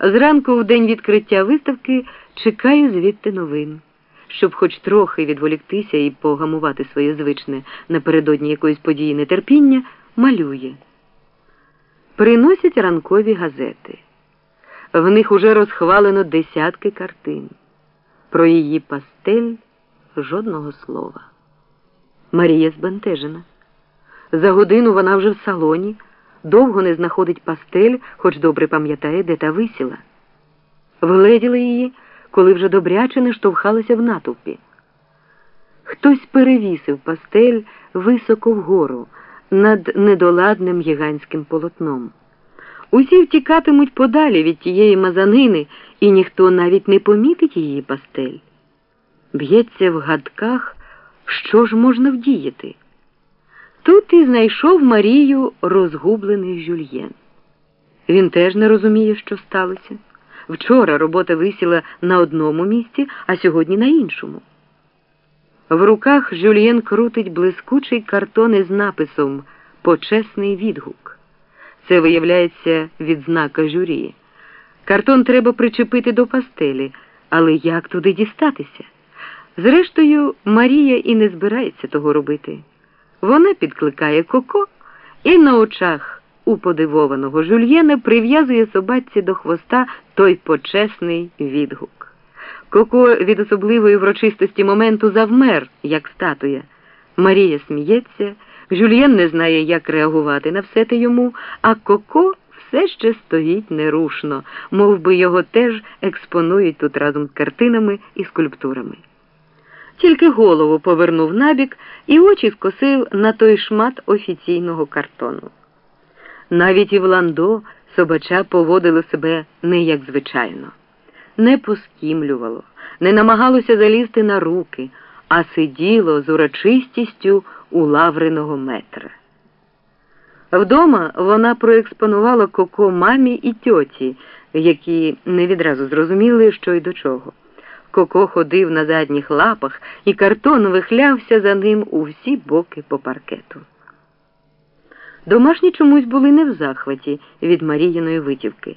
Зранку в день відкриття виставки чекаю звідти новин, щоб хоч трохи відволіктися і погамувати своє звичне напередодні якоїсь події нетерпіння, малює. Приносять ранкові газети. В них уже розхвалено десятки картин. Про її пастель жодного слова. Марія збентежена. За годину вона вже в салоні, довго не знаходить пастель, хоч добре пам'ятає, де та висіла. Вгледіли її, коли вже добряче не штовхалася в натовпі. Хтось перевісив пастель високо вгору над недоладним гігантським полотном. Усі втікатимуть подалі від тієї мазанини, і ніхто навіть не помітить її пастель. Б'ється в гадках, що ж можна вдіяти. Тут і знайшов Марію розгублений жюльєн. Він теж не розуміє, що сталося. Вчора робота висіла на одному місці, а сьогодні на іншому. В руках Жюльєн крутить блискучий картон із написом Почесний відгук. Це виявляється відзнака журі. Картон треба причепити до пастелі, але як туди дістатися? Зрештою, Марія і не збирається того робити. Вона підкликає коко і на очах у подивованого жульєна прив'язує собаці до хвоста той почесний відгук. Коко від особливої врочистості моменту завмер, як статуя. Марія сміється, Жюльєн не знає, як реагувати на все те йому, а Коко все ще стоїть нерушно, мов би його теж експонують тут разом з картинами і скульптурами. Тільки голову повернув набік і очі скосив на той шмат офіційного картону. Навіть і в ландо собача поводило себе не як звичайно, не поскімлювало, не намагалося залізти на руки, а сиділо з урочистістю у лавриного метра. Вдома вона проекспонувала коко мамі і тьоті, які не відразу зрозуміли, що й до чого. Коко ходив на задніх лапах, і картон вихлявся за ним у всі боки по паркету. Домашні чомусь були не в захваті від Маріїної витівки.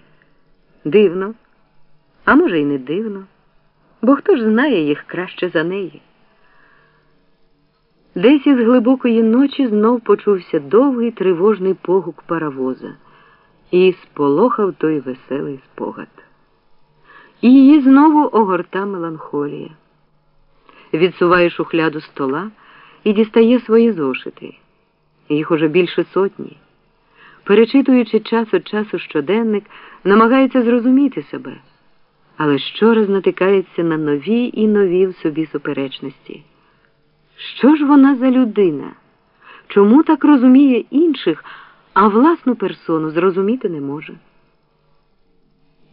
Дивно, а може, й не дивно, бо хто ж знає їх краще за неї. Десь із глибокої ночі знов почувся довгий тривожний погук паровоза і сполохав той веселий спогад. І її знову огорта меланхолія. Відсуває шухляду стола і дістає свої зошити. Їх уже більше сотні. Перечитуючи час від часу щоденник, намагається зрозуміти себе, але щораз натикається на нові і нові в собі суперечності. Що ж вона за людина? Чому так розуміє інших, а власну персону зрозуміти не може?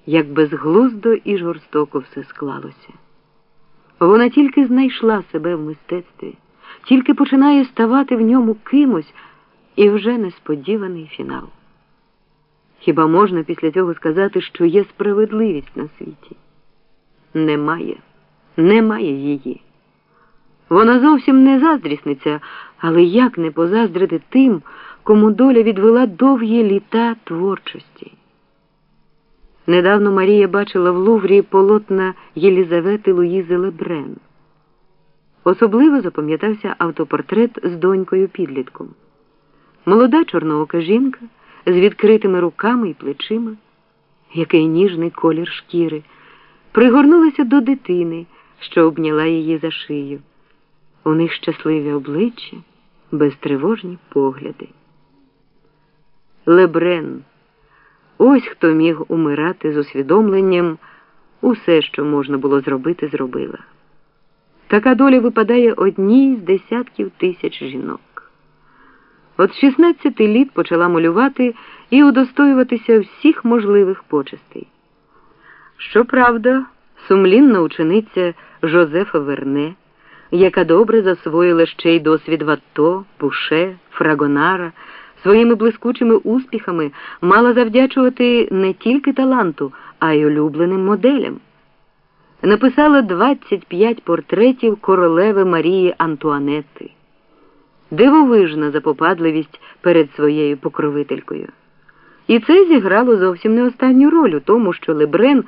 Як безглуздо і жорстоко все склалося. Вона тільки знайшла себе в мистецтві, тільки починає ставати в ньому кимось і вже несподіваний фінал. Хіба можна після цього сказати, що є справедливість на світі? Немає, немає її. Вона зовсім не заздрісниця, але як не позаздрити тим, кому доля відвела довгі літа творчості. Недавно Марія бачила в Луврі полотна Єлізавети Луїзи Лебрен. Особливо запам'ятався автопортрет з донькою підлітком. Молода чорноока жінка з відкритими руками і плечима, який ніжний колір шкіри, пригорнулася до дитини, що обняла її за шию. У них щасливі обличчя, безтривожні погляди. Лебрен. Ось хто міг умирати з усвідомленням, усе, що можна було зробити, зробила. Така доля випадає одній з десятків тисяч жінок. От 16 літ почала малювати і удостоюватися всіх можливих почестей. Щоправда, сумлінна учениця Жозефа Верне, яка добре засвоїла ще й досвід Ватто, Пуше, Фрагонара, своїми блискучими успіхами мала завдячувати не тільки таланту, а й улюбленим моделям. Написала 25 портретів королеви Марії Антуанетти дивовижна запопадливість перед своєю покровителькою. І це зіграло зовсім не останню роль у тому, що Лебрен